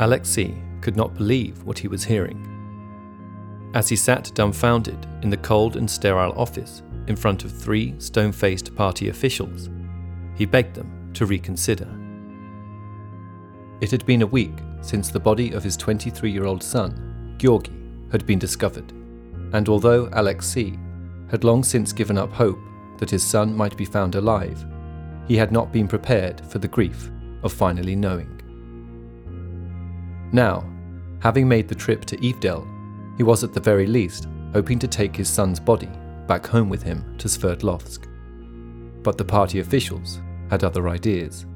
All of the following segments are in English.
Alexei could not believe what he was hearing. As he sat dumbfounded in the cold and sterile office in front of three stone faced party officials, he begged them to reconsider. It had been a week since the body of his 23 year old son, Georgi, had been discovered, and although Alexei had long since given up hope that his son might be found alive, he had not been prepared for the grief of finally knowing. Now, having made the trip to Ivdel, he was at the very least hoping to take his son's body back home with him to Sverdlovsk. But the party officials had other ideas.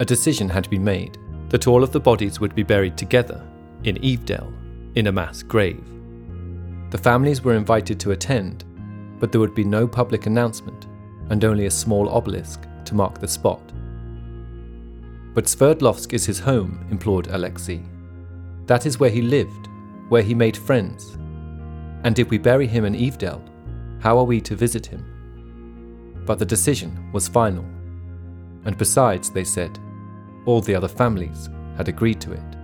A decision had been made that all of the bodies would be buried together in Ivdel in a mass grave. The families were invited to attend, but there would be no public announcement and only a small obelisk to mark the spot. But Sverdlovsk is his home, implored Alexei. That is where he lived, where he made friends. And if we bury him in Ivdel, how are we to visit him? But the decision was final. And besides, they said, all the other families had agreed to it.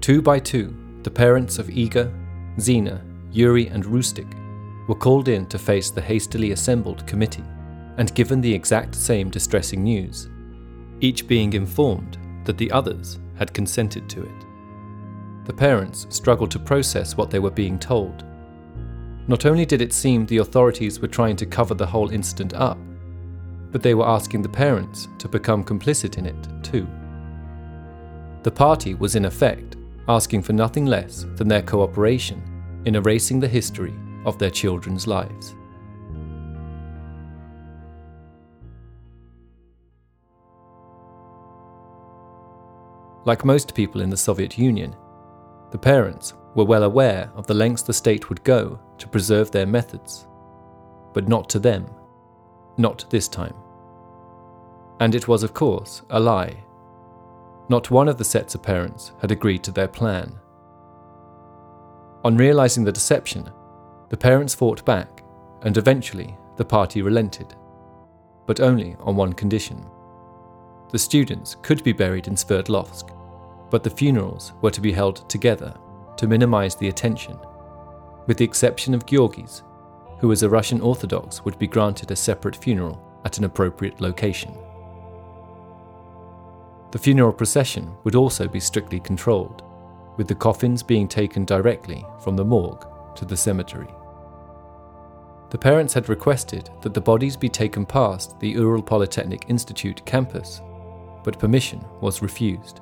Two by two, the parents of Iga, Zina, Yuri, and Rustik were called in to face the hastily assembled committee and given the exact same distressing news, each being informed that the others had consented to it. The parents struggled to process what they were being told. Not only did it seem the authorities were trying to cover the whole incident up, but they were asking the parents to become complicit in it too. The party was in effect asking for nothing less than their cooperation in erasing the history of their children's lives. Like most people in the Soviet Union, the parents were well aware of the lengths the state would go to preserve their methods, but not to them, not this time. And it was, of course, a lie. Not one of the sets of parents had agreed to their plan. On realizing the deception, the parents fought back, and eventually the party relented, but only on one condition. The students could be buried in Sverdlovsk, but the funerals were to be held together to minimize the attention, with the exception of Georgi's, who as a Russian Orthodox would be granted a separate funeral at an appropriate location. The funeral procession would also be strictly controlled, with the coffins being taken directly from the morgue to the cemetery. The parents had requested that the bodies be taken past the Ural Polytechnic Institute campus, but permission was refused.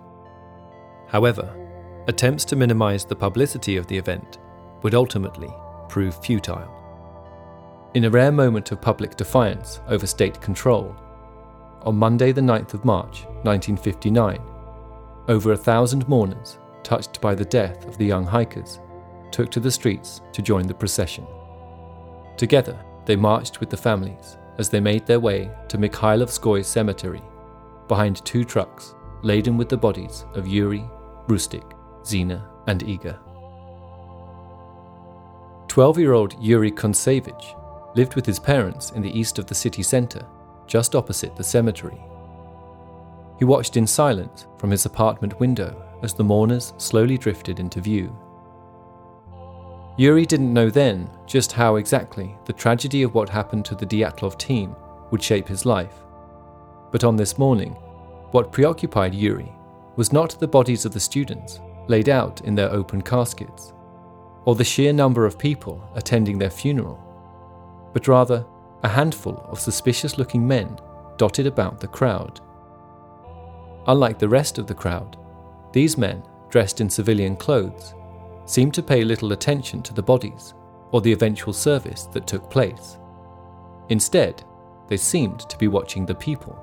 However, attempts to minimize the publicity of the event would ultimately prove futile. In a rare moment of public defiance over state control, on Monday, the 9th of March, 1959, over a thousand mourners, touched by the death of the young hikers, took to the streets to join the procession. Together, they marched with the families as they made their way to Mikhailovskoye Cemetery, behind two trucks laden with the bodies of Yuri, Rustik, Zina, and Iga. 12 year old Yuri Kontsevich lived with his parents in the east of the city centre, just opposite the cemetery. He watched in silence from his apartment window as the mourners slowly drifted into view. Yuri didn't know then just how exactly the tragedy of what happened to the Dyatlov team would shape his life. But on this morning, what preoccupied Yuri was not the bodies of the students laid out in their open caskets, or the sheer number of people attending their funeral, but rather a handful of suspicious looking men dotted about the crowd. Unlike the rest of the crowd, these men, dressed in civilian clothes, seemed to pay little attention to the bodies or the eventual service that took place. Instead, they seemed to be watching the people.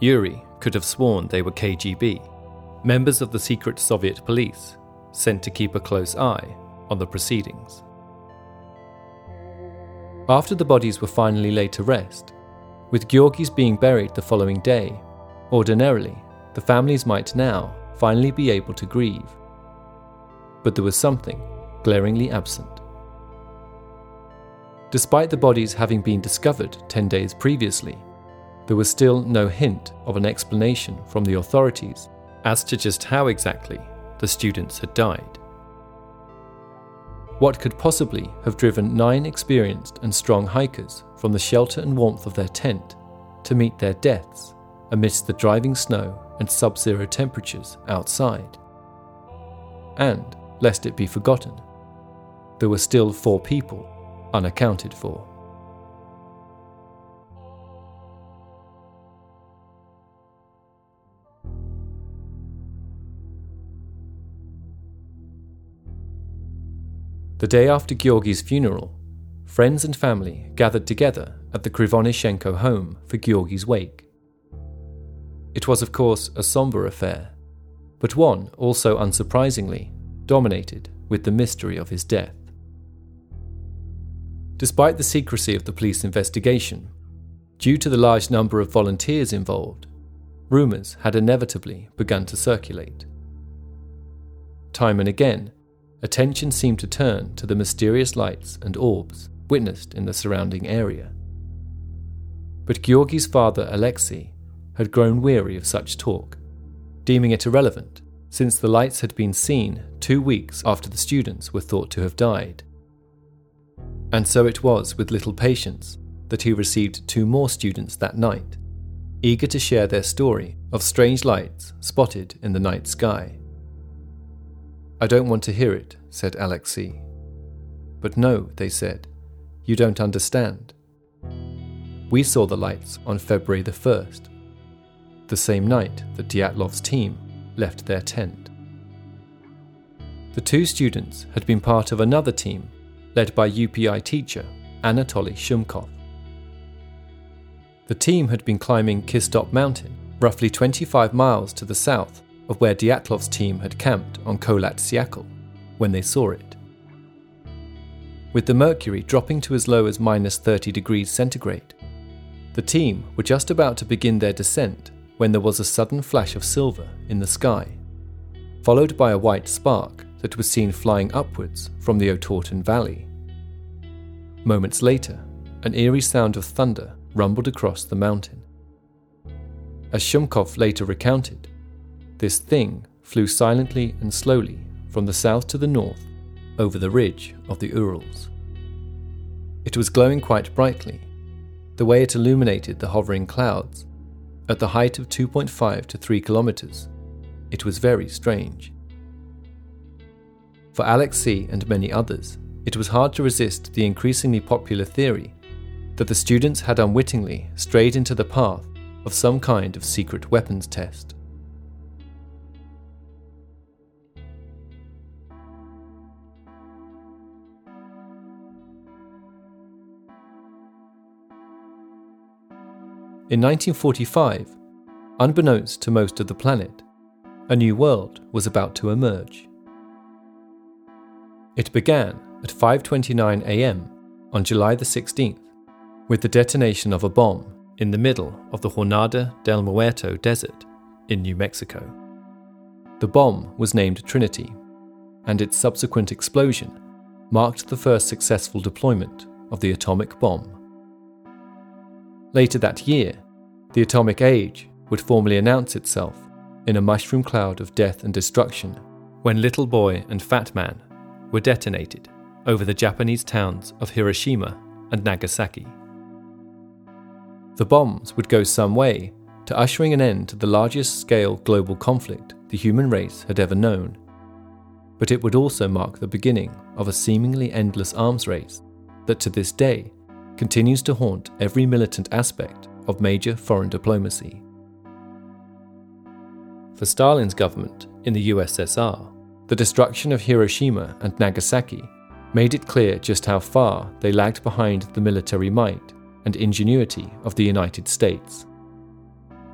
Yuri could have sworn they were KGB, members of the secret Soviet police, sent to keep a close eye on the proceedings. After the bodies were finally laid to rest, with Georgi's being buried the following day, ordinarily, the families might now finally be able to grieve but there was something glaringly absent. Despite the bodies having been discovered 10 days previously, there was still no hint of an explanation from the authorities as to just how exactly the students had died. What could possibly have driven nine experienced and strong hikers from the shelter and warmth of their tent to meet their deaths amidst the driving snow and sub zero temperatures outside? And, lest it be forgotten, there were still four people unaccounted for. The day after Georgi's funeral, friends and family gathered together at the Krivonishenko home for Georgi's wake. It was, of course, a somber affair, but one also unsurprisingly dominated with the mystery of his death. Despite the secrecy of the police investigation, due to the large number of volunteers involved, rumours had inevitably begun to circulate. Time and again, attention seemed to turn to the mysterious lights and orbs witnessed in the surrounding area. But Georgi's father, Alexei, had grown weary of such talk, deeming it irrelevant since the lights had been seen two weeks after the students were thought to have died. And so it was with little patience that he received two more students that night, eager to share their story of strange lights spotted in the night sky. I don't want to hear it, said Alexei. But no, they said, you don't understand. We saw the lights on February the 1st, the same night that Dyatlov's team left their tent. The two students had been part of another team led by UPI teacher Anatoly Shumkov. The team had been climbing Kistop Mountain, roughly 25 miles to the south of where Dyatlov's team had camped on Kholat Syakhl when they saw it. With the mercury dropping to as low as minus 30 degrees centigrade, the team were just about to begin their descent when there was a sudden flash of silver in the sky, followed by a white spark that was seen flying upwards from the Otorten Valley. Moments later, an eerie sound of thunder rumbled across the mountain. As Shumkov later recounted, this thing flew silently and slowly from the south to the north over the ridge of the Urals. It was glowing quite brightly, the way it illuminated the hovering clouds. At the height of 2.5 to 3 kilometers, it was very strange. For Alexei and many others, it was hard to resist the increasingly popular theory that the students had unwittingly strayed into the path of some kind of secret weapons test. In 1945, unbeknownst to most of the planet, a new world was about to emerge. It began at 5:29 a.m. on July the 16th with the detonation of a bomb in the middle of the Jornada del Muerto desert in New Mexico. The bomb was named Trinity, and its subsequent explosion marked the first successful deployment of the atomic bomb. Later that year, the atomic age would formally announce itself in a mushroom cloud of death and destruction when Little Boy and Fat Man were detonated over the Japanese towns of Hiroshima and Nagasaki. The bombs would go some way to ushering an end to the largest scale global conflict the human race had ever known. But it would also mark the beginning of a seemingly endless arms race that to this day continues to haunt every militant aspect of major foreign diplomacy. For Stalin's government in the USSR, the destruction of Hiroshima and Nagasaki made it clear just how far they lagged behind the military might and ingenuity of the United States.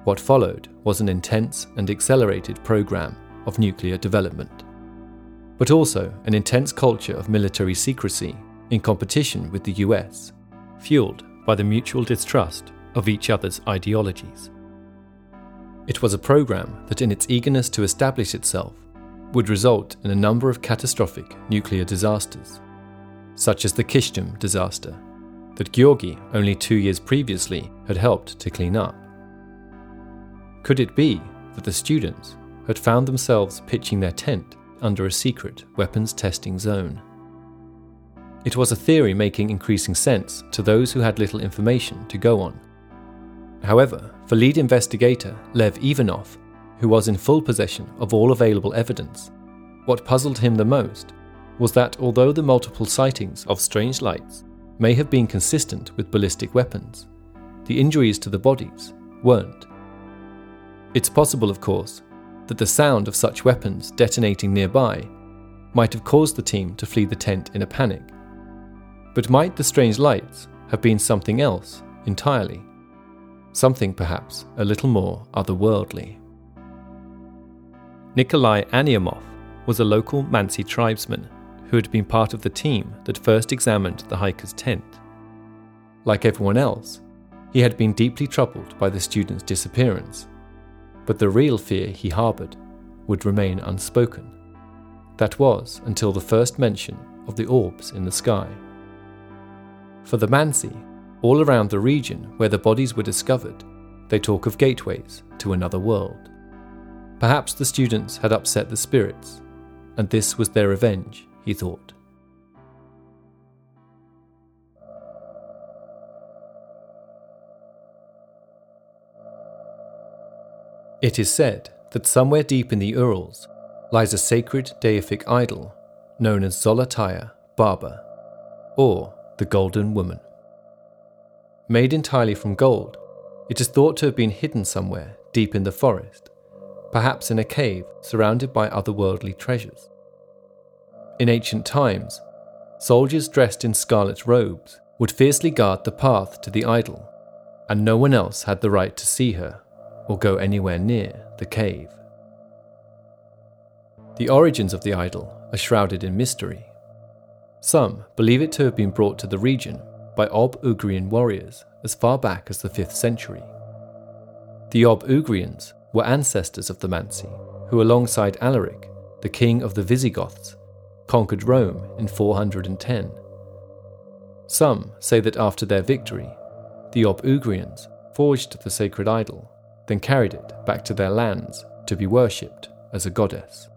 What followed was an intense and accelerated program of nuclear development, but also an intense culture of military secrecy in competition with the US fueled by the mutual distrust of each other's ideologies. It was a program that, in its eagerness to establish itself, would result in a number of catastrophic nuclear disasters, such as the Kyshtym disaster, that Georgi only two years previously had helped to clean up. Could it be that the students had found themselves pitching their tent under a secret weapons testing zone? It was a theory making increasing sense to those who had little information to go on. However, for lead investigator Lev Ivanov, who was in full possession of all available evidence, what puzzled him the most was that although the multiple sightings of strange lights may have been consistent with ballistic weapons, the injuries to the bodies weren't. It's possible, of course, that the sound of such weapons detonating nearby might have caused the team to flee the tent in a panic. But might the strange lights have been something else entirely? Something perhaps a little more otherworldly. Nikolai Aniamov was a local Mansi tribesman who had been part of the team that first examined the hiker's tent. Like everyone else, he had been deeply troubled by the student's disappearance, but the real fear he harboured would remain unspoken. That was until the first mention of the orbs in the sky. For the Mansi, all around the region where the bodies were discovered, they talk of gateways to another world. Perhaps the students had upset the spirits, and this was their revenge he thought. It is said that somewhere deep in the Urals lies a sacred deific idol known as Zolotaya Baba, or the Golden Woman. Made entirely from gold, it is thought to have been hidden somewhere deep in the forest, perhaps in a cave surrounded by otherworldly treasures. In ancient times, soldiers dressed in scarlet robes would fiercely guard the path to the idol, and no one else had the right to see her or go anywhere near the cave. The origins of the idol are shrouded in mystery. Some believe it to have been brought to the region by Ob Ugrian warriors as far back as the 5th century. The Ob Ugrians were ancestors of the Mansi, who, alongside Alaric, the king of the Visigoths, conquered Rome in 410. Some say that after their victory, the Ob-Ugrians forged the sacred idol, then carried it back to their lands to be worshipped as a goddess.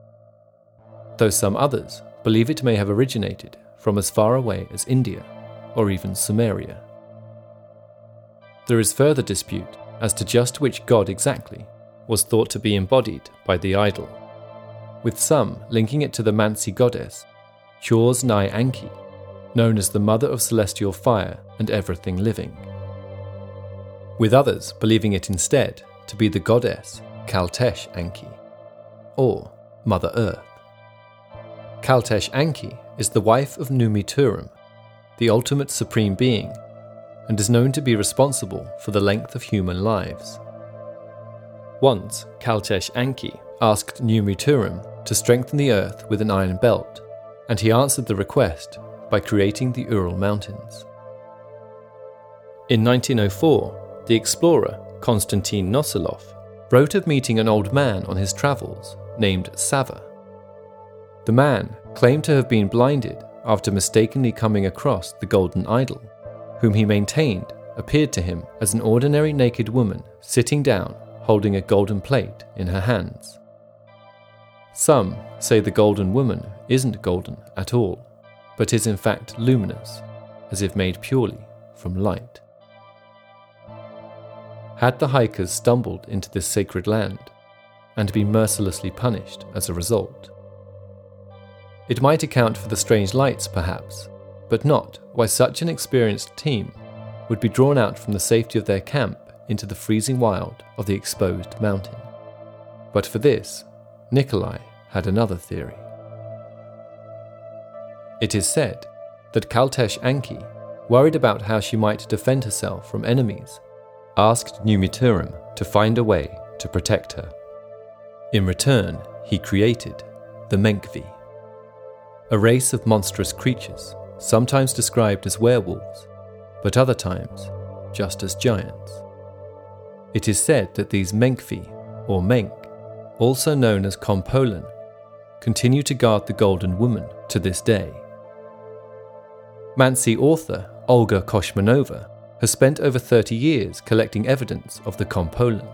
Though some others believe it may have originated from as far away as India or even Sumeria. There is further dispute as to just which god exactly was thought to be embodied by the idol with some linking it to the Mansi goddess, Chors Nai Anki, known as the mother of celestial fire and everything living. With others believing it instead to be the goddess Kaltesh Anki, or Mother Earth. Kaltesh Anki is the wife of Numi Turum, the ultimate supreme being, and is known to be responsible for the length of human lives. Once, Kaltesh Anki asked Numi Turum to strengthen the earth with an iron belt, and he answered the request by creating the Ural Mountains. In 1904, the explorer Konstantin Nosilov wrote of meeting an old man on his travels named Sava. The man claimed to have been blinded after mistakenly coming across the golden idol, whom he maintained appeared to him as an ordinary naked woman sitting down holding a golden plate in her hands. Some say the golden woman isn't golden at all, but is in fact luminous, as if made purely from light. Had the hikers stumbled into this sacred land and been mercilessly punished as a result? It might account for the strange lights, perhaps, but not why such an experienced team would be drawn out from the safety of their camp into the freezing wild of the exposed mountain. But for this, Nikolai had another theory. It is said that Kaltesh Anki, worried about how she might defend herself from enemies, asked Numiturum to find a way to protect her. In return, he created the Menkvi, a race of monstrous creatures, sometimes described as werewolves, but other times just as giants. It is said that these Menkvi, or Menk, also known as Kompolan, continue to guard the Golden Woman to this day. Mansi author Olga Koshmanova has spent over 30 years collecting evidence of the Kompolan.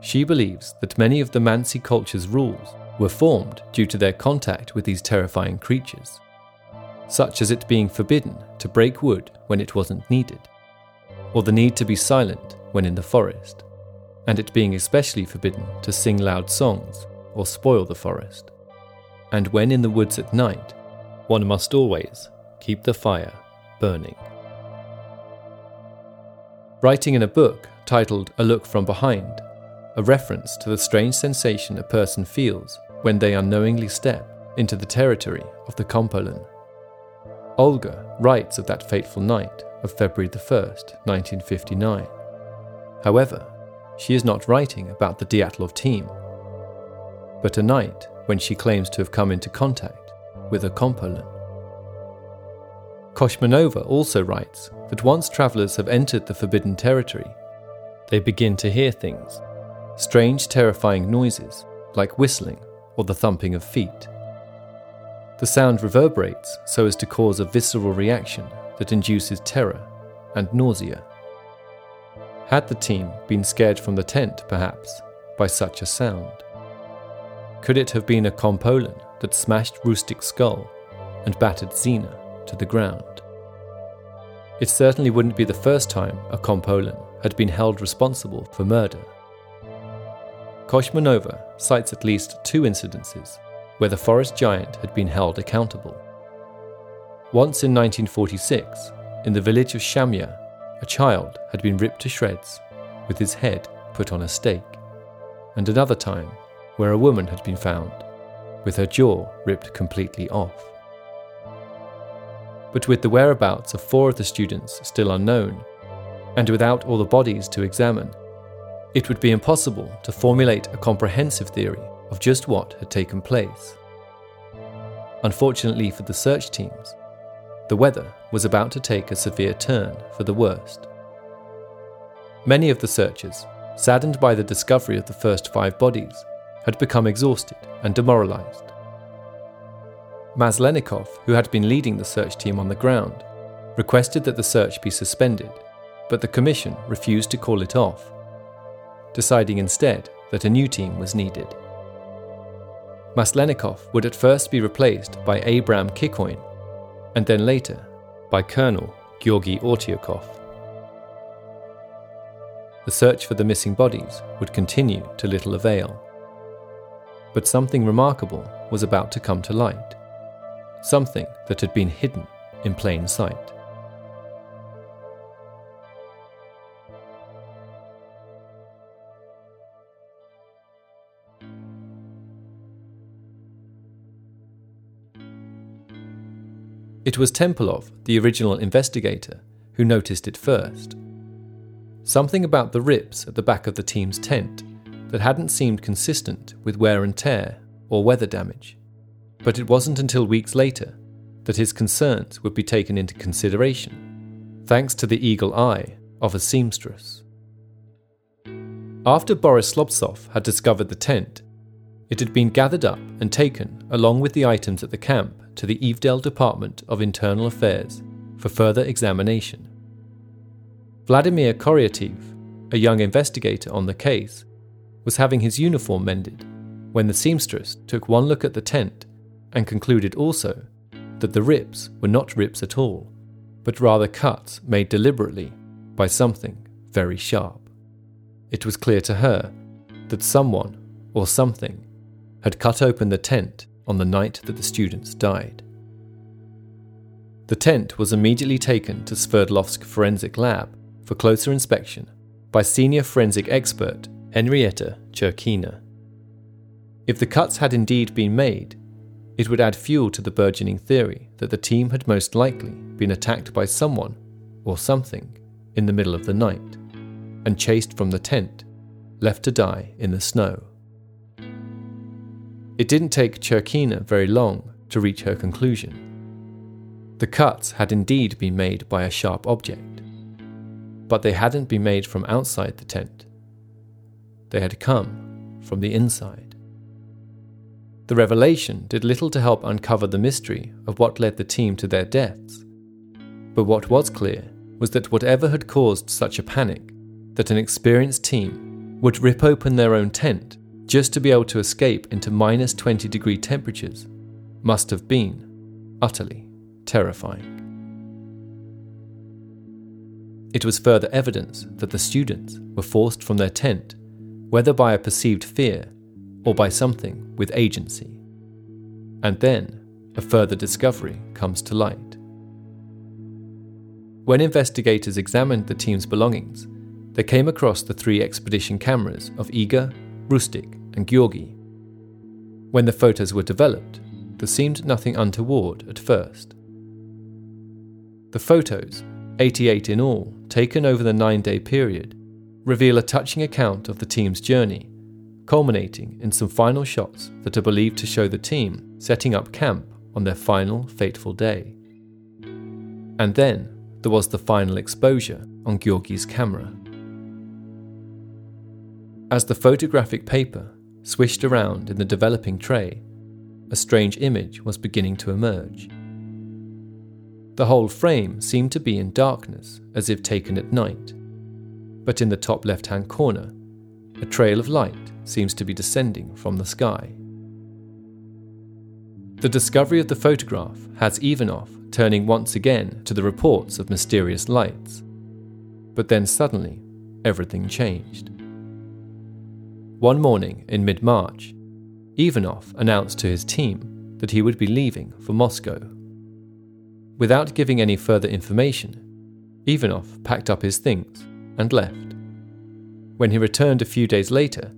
She believes that many of the Mansi culture's rules were formed due to their contact with these terrifying creatures, such as it being forbidden to break wood when it wasn't needed, or the need to be silent when in the forest, and it being especially forbidden to sing loud songs or spoil the forest. And when in the woods at night, one must always keep the fire burning. Writing in a book titled A Look from Behind, a reference to the strange sensation a person feels when they unknowingly step into the territory of the Kompolen. Olga writes of that fateful night of February the 1st, 1959. However, she is not writing about the Dyatlov team, but a night when she claims to have come into contact with a Kompolen. Koshmanova also writes that once travellers have entered the forbidden territory, they begin to hear things strange, terrifying noises like whistling or the thumping of feet. The sound reverberates so as to cause a visceral reaction that induces terror and nausea. Had the team been scared from the tent, perhaps, by such a sound? Could it have been a Kompolen that smashed Rustik's skull and battered Zina to the ground? It certainly wouldn't be the first time a Kompolen had been held responsible for murder. Koshmanova cites at least two incidences where the forest giant had been held accountable. Once in 1946, in the village of Shamya, a child had been ripped to shreds with his head put on a stake, and another time where a woman had been found with her jaw ripped completely off. But with the whereabouts of four of the students still unknown, and without all the bodies to examine, it would be impossible to formulate a comprehensive theory of just what had taken place. Unfortunately for the search teams, the weather was about to take a severe turn for the worst. Many of the searchers, saddened by the discovery of the first five bodies, had become exhausted and demoralized. Maslenikov, who had been leading the search team on the ground, requested that the search be suspended, but the Commission refused to call it off, deciding instead that a new team was needed. Maslenikov would at first be replaced by Abram Kikoin, and then later by Colonel Georgy Ortyakov. The search for the missing bodies would continue to little avail. But something remarkable was about to come to light, something that had been hidden in plain sight. It was Tempelov, the original investigator, who noticed it first. Something about the rips at the back of the team's tent that hadn't seemed consistent with wear and tear or weather damage. But it wasn't until weeks later that his concerns would be taken into consideration, thanks to the eagle eye of a seamstress. After Boris Slobtsov had discovered the tent, it had been gathered up and taken along with the items at the camp to the Ivdel Department of Internal Affairs for further examination. Vladimir Koryatiev, a young investigator on the case, was having his uniform mended when the seamstress took one look at the tent and concluded also that the rips were not rips at all, but rather cuts made deliberately by something very sharp. It was clear to her that someone or something had cut open the tent on the night that the students died. The tent was immediately taken to Sverdlovsk Forensic Lab for closer inspection by senior forensic expert Henrietta Cherkina. If the cuts had indeed been made, it would add fuel to the burgeoning theory that the team had most likely been attacked by someone or something in the middle of the night and chased from the tent, left to die in the snow. It didn't take Cherkina very long to reach her conclusion. The cuts had indeed been made by a sharp object, but they hadn't been made from outside the tent. They had come from the inside. The revelation did little to help uncover the mystery of what led the team to their deaths. But what was clear was that whatever had caused such a panic, that an experienced team would rip open their own tent just to be able to escape into minus 20 degree temperatures must have been utterly terrifying. It was further evidence that the students were forced from their tent, whether by a perceived fear or by something with agency. And then a further discovery comes to light. When investigators examined the team's belongings, they came across the three expedition cameras of Iga, Rustik, and Georgi. When the photos were developed, there seemed nothing untoward at first. The photos, 88 in all, taken over the nine day period, reveal a touching account of the team's journey, culminating in some final shots that are believed to show the team setting up camp on their final fateful day. And then there was the final exposure on Georgi's camera. As the photographic paper swished around in the developing tray, a strange image was beginning to emerge. The whole frame seemed to be in darkness, as if taken at night. But in the top left hand corner, a trail of light seems to be descending from the sky. The discovery of the photograph has Ivanov turning once again to the reports of mysterious lights. But then suddenly, everything changed. One morning in mid March, Ivanov announced to his team that he would be leaving for Moscow. Without giving any further information, Ivanov packed up his things and left. When he returned a few days later,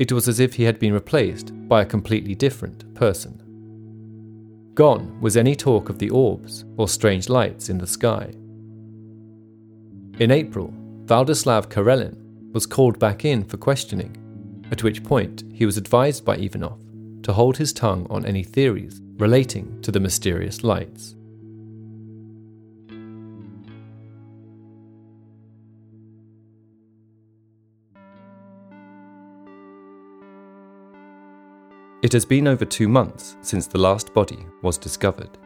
it was as if he had been replaced by a completely different person. Gone was any talk of the orbs or strange lights in the sky. In April, Vladislav Karelin was called back in for questioning, at which point he was advised by Ivanov to hold his tongue on any theories relating to the mysterious lights. It has been over two months since the last body was discovered.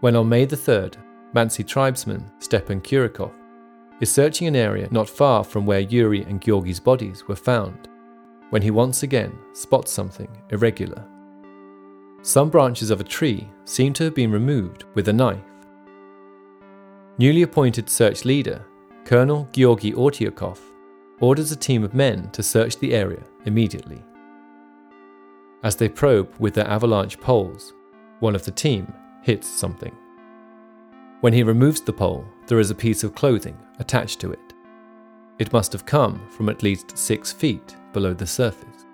When on May the 3rd, Mansi tribesman Stepan Kurikov is searching an area not far from where Yuri and Georgi's bodies were found, when he once again spots something irregular. Some branches of a tree seem to have been removed with a knife. Newly appointed search leader, Colonel Georgy Ortyakov, orders a team of men to search the area immediately. As they probe with their avalanche poles, one of the team hits something. When he removes the pole, there is a piece of clothing attached to it. It must have come from at least six feet below the surface.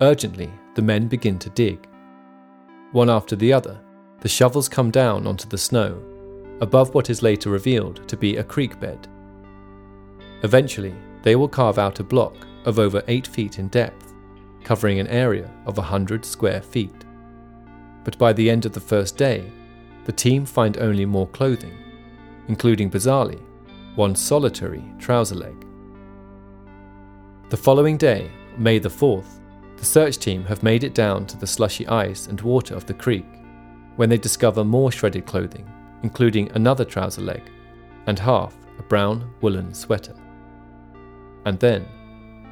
Urgently, the men begin to dig. One after the other, the shovels come down onto the snow, above what is later revealed to be a creek bed. Eventually, they will carve out a block of over 8 feet in depth, covering an area of 100 square feet. But by the end of the first day, the team find only more clothing, including bizarrely one solitary trouser leg. The following day, May the 4th, the search team have made it down to the slushy ice and water of the creek when they discover more shredded clothing, including another trouser leg and half a brown woolen sweater. And then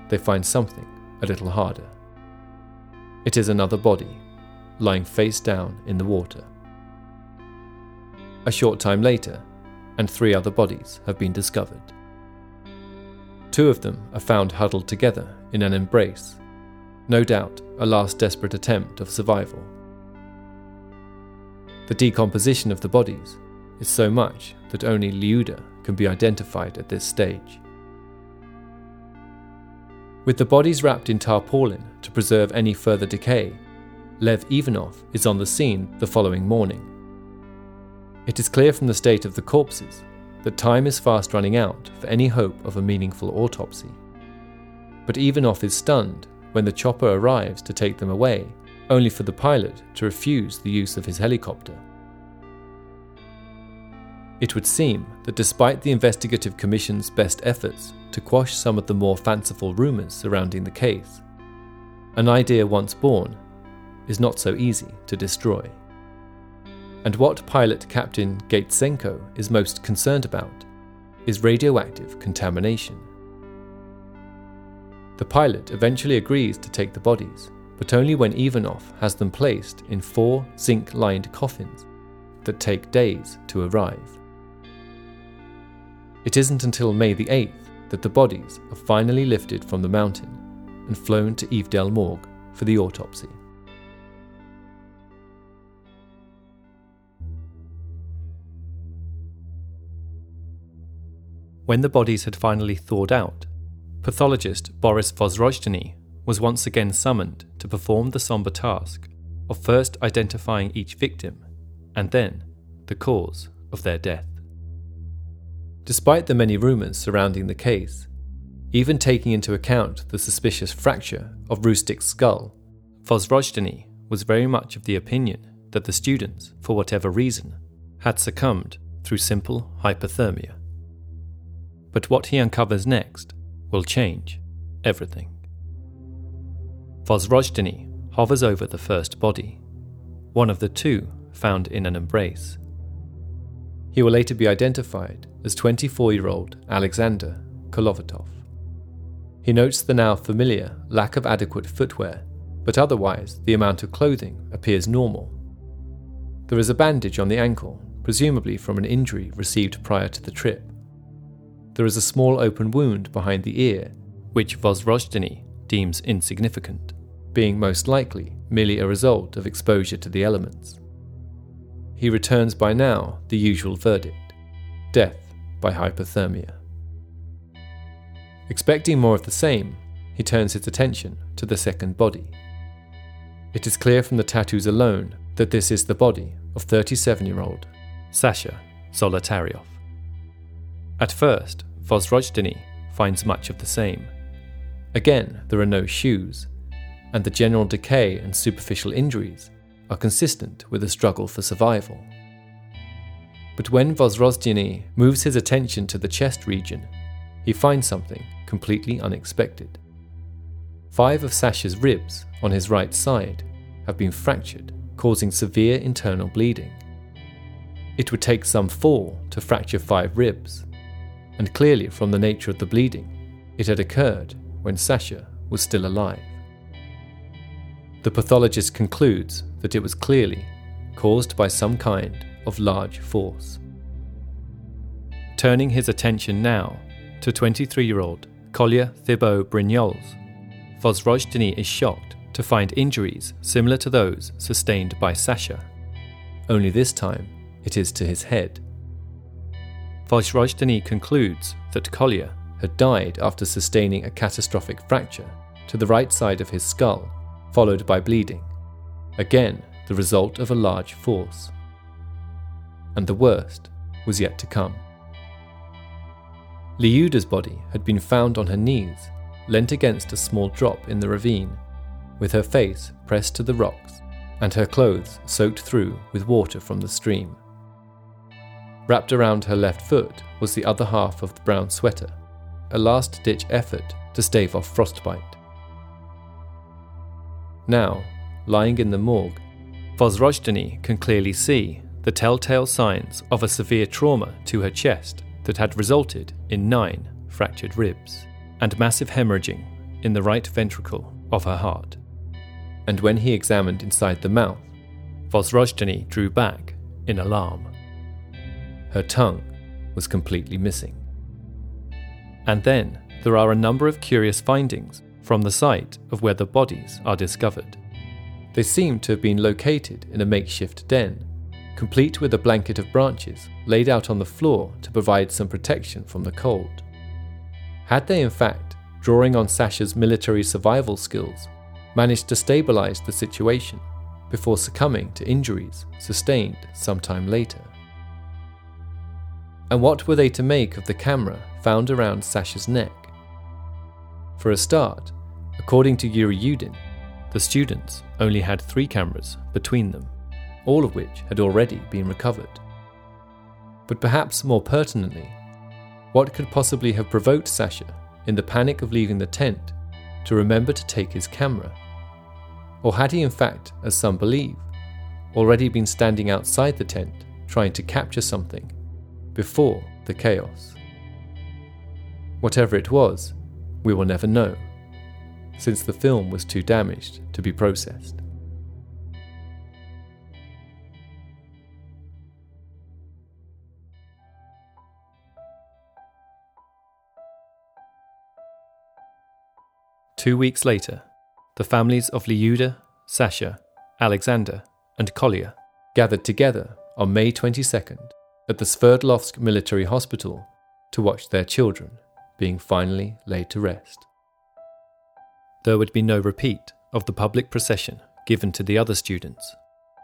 they find something a little harder. It is another body, lying face down in the water. A short time later, and three other bodies have been discovered. Two of them are found huddled together in an embrace no doubt a last desperate attempt of survival. The decomposition of the bodies is so much that only Liuda can be identified at this stage. With the bodies wrapped in tarpaulin to preserve any further decay, Lev Ivanov is on the scene the following morning. It is clear from the state of the corpses that time is fast running out for any hope of a meaningful autopsy. But Ivanov is stunned when the chopper arrives to take them away, only for the pilot to refuse the use of his helicopter. It would seem that despite the Investigative Commission's best efforts to quash some of the more fanciful rumours surrounding the case, an idea once born is not so easy to destroy. And what pilot Captain Gaitsenko is most concerned about is radioactive contamination. The pilot eventually agrees to take the bodies, but only when Ivanov has them placed in four zinc lined coffins that take days to arrive. It isn't until May the 8th that the bodies are finally lifted from the mountain and flown to Ivdel Morgue for the autopsy. When the bodies had finally thawed out, pathologist Boris Vozrozhdeny was once again summoned to perform the somber task of first identifying each victim and then the cause of their death. Despite the many rumours surrounding the case, even taking into account the suspicious fracture of Rustik's skull, Vozrozhdeny was very much of the opinion that the students, for whatever reason, had succumbed through simple hypothermia. But what he uncovers next will change everything. Vozrozhdeny hovers over the first body, one of the two found in an embrace. He will later be identified as 24 year old Alexander Kolevatov. He notes the now familiar lack of adequate footwear, but otherwise the amount of clothing appears normal. There is a bandage on the ankle, presumably from an injury received prior to the trip there is a small open wound behind the ear, which Vozrozhdeny deems insignificant, being most likely merely a result of exposure to the elements. He returns by now the usual verdict death by hypothermia. Expecting more of the same, he turns his attention to the second body. It is clear from the tattoos alone that this is the body of 37 year old Sasha Zolotaryov. At first, Vozrozhdeny finds much of the same. Again, there are no shoes, and the general decay and superficial injuries are consistent with a struggle for survival. But when Vozrozhdeny moves his attention to the chest region, he finds something completely unexpected. Five of Sasha's ribs on his right side have been fractured, causing severe internal bleeding. It would take some four to fracture five ribs, and clearly from the nature of the bleeding, it had occurred when Sasha was still alive. The pathologist concludes that it was clearly caused by some kind of large force. Turning his attention now to 23 year old Kolya Thibault Brignoles, Vozrozhdeny is shocked to find injuries similar to those sustained by Sasha, only this time it is to his head. Vozrozhdeny concludes that Kolya had died after sustaining a catastrophic fracture to the right side of his skull, followed by bleeding. Again, the result of a large force. And the worst was yet to come. Lyuda's body had been found on her knees, leant against a small drop in the ravine, with her face pressed to the rocks and her clothes soaked through with water from the stream. Wrapped around her left foot was the other half of the brown sweater, a last ditch effort to stave off frostbite. Now, lying in the morgue, Vozrozhdeny can clearly see the telltale signs of a severe trauma to her chest that had resulted in nine fractured ribs and massive hemorrhaging in the right ventricle of her heart. And when he examined inside the mouth, Vozrozhdeny drew back in alarm. Her tongue was completely missing. And then there are a number of curious findings from the site of where the bodies are discovered. They seem to have been located in a makeshift den, complete with a blanket of branches laid out on the floor to provide some protection from the cold. Had they, in fact, drawing on Sasha's military survival skills, managed to stabilize the situation before succumbing to injuries sustained sometime later? And what were they to make of the camera found around Sasha's neck? For a start, according to Yuri Yudin, the students only had three cameras between them, all of which had already been recovered. But perhaps more pertinently, what could possibly have provoked Sasha, in the panic of leaving the tent, to remember to take his camera? Or had he, in fact, as some believe, already been standing outside the tent trying to capture something before the chaos. Whatever it was, we will never know, since the film was too damaged to be processed. Two weeks later, the families of Lyuda, Sasha, Alexander, and Kolya gathered together on May 22nd at the Sverdlovsk Military Hospital to watch their children being finally laid to rest. There would be no repeat of the public procession given to the other students,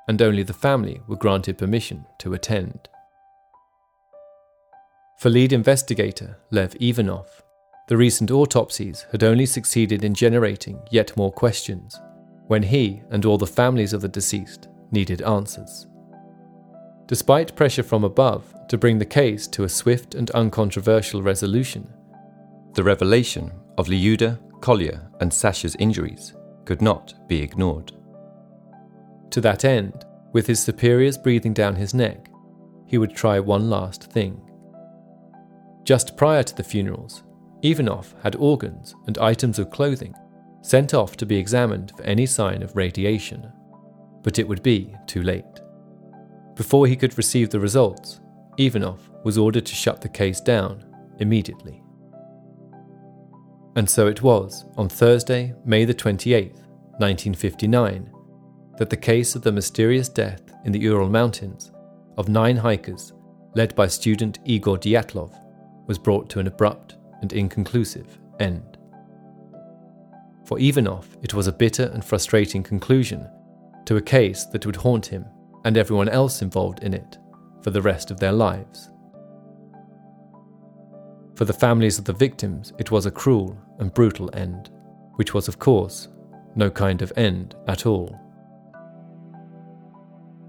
and only the family were granted permission to attend. For lead investigator Lev Ivanov, the recent autopsies had only succeeded in generating yet more questions when he and all the families of the deceased needed answers. Despite pressure from above to bring the case to a swift and uncontroversial resolution, the revelation of Lyuda, Kolya, and Sasha's injuries could not be ignored. To that end, with his superiors breathing down his neck, he would try one last thing. Just prior to the funerals, Ivanov had organs and items of clothing sent off to be examined for any sign of radiation, but it would be too late. Before he could receive the results, Ivanov was ordered to shut the case down immediately. And so it was on Thursday, May the 28th, 1959, that the case of the mysterious death in the Ural Mountains of nine hikers, led by student Igor Dyatlov, was brought to an abrupt and inconclusive end. For Ivanov, it was a bitter and frustrating conclusion to a case that would haunt him and everyone else involved in it for the rest of their lives. For the families of the victims, it was a cruel and brutal end, which was, of course, no kind of end at all.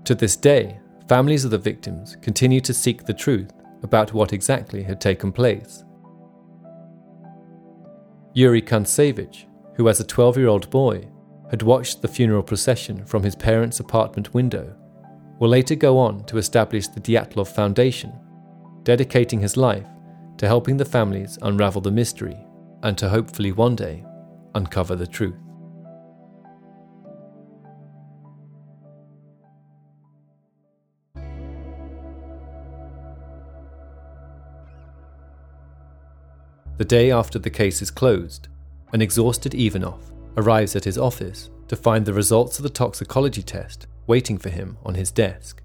To this day, families of the victims continue to seek the truth about what exactly had taken place. Yuri Kuntsevich, who as a 12 year old boy had watched the funeral procession from his parents' apartment window, will later go on to establish the Dyatlov Foundation, dedicating his life to helping the families unravel the mystery and to hopefully one day uncover the truth. The day after the case is closed, an exhausted Ivanov arrives at his office to find the results of the toxicology test waiting for him on his desk.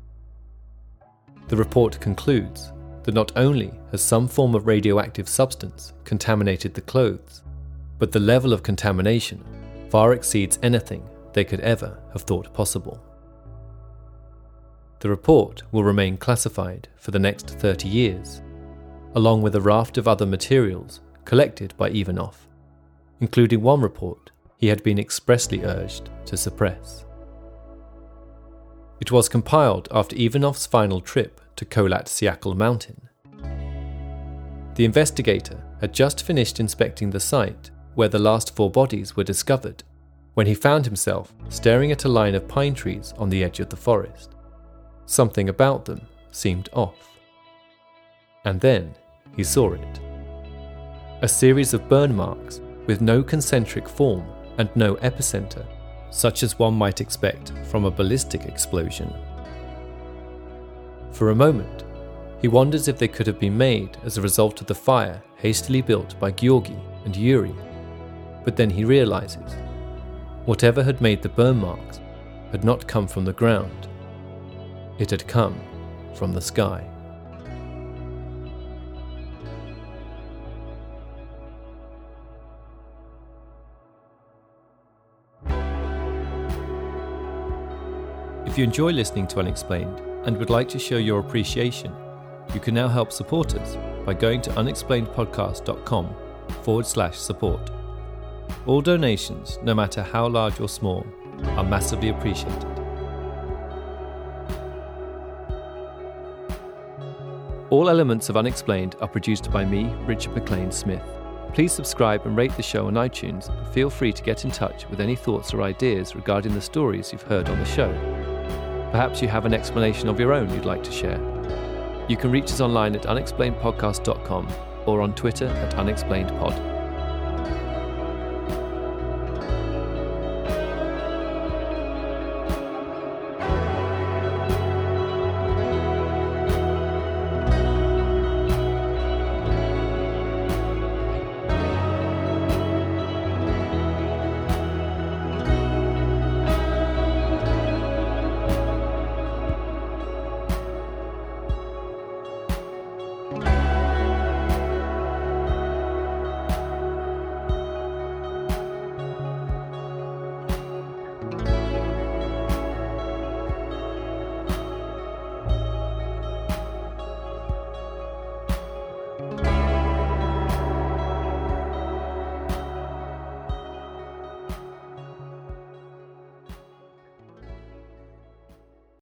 The report concludes that not only has some form of radioactive substance contaminated the clothes, but the level of contamination far exceeds anything they could ever have thought possible. The report will remain classified for the next 30 years, along with a raft of other materials collected by Ivanov, including one report he had been expressly urged to suppress. It was compiled after Ivanov's final trip to Kholat Syakhl mountain. The investigator had just finished inspecting the site where the last four bodies were discovered when he found himself staring at a line of pine trees on the edge of the forest. Something about them seemed off. And then he saw it. A series of burn marks with no concentric form and no epicenter such as one might expect from a ballistic explosion. For a moment, he wonders if they could have been made as a result of the fire hastily built by Georgi and Yuri. But then he realizes whatever had made the burn marks had not come from the ground, it had come from the sky. If you enjoy listening to Unexplained and would like to show your appreciation, you can now help support us by going to unexplainedpodcast.com forward slash support. All donations, no matter how large or small, are massively appreciated. All elements of Unexplained are produced by me, Richard McLean Smith. Please subscribe and rate the show on iTunes. Feel free to get in touch with any thoughts or ideas regarding the stories you've heard on the show. Perhaps you have an explanation of your own you'd like to share. You can reach us online at unexplainedpodcast.com or on Twitter at unexplainedpod.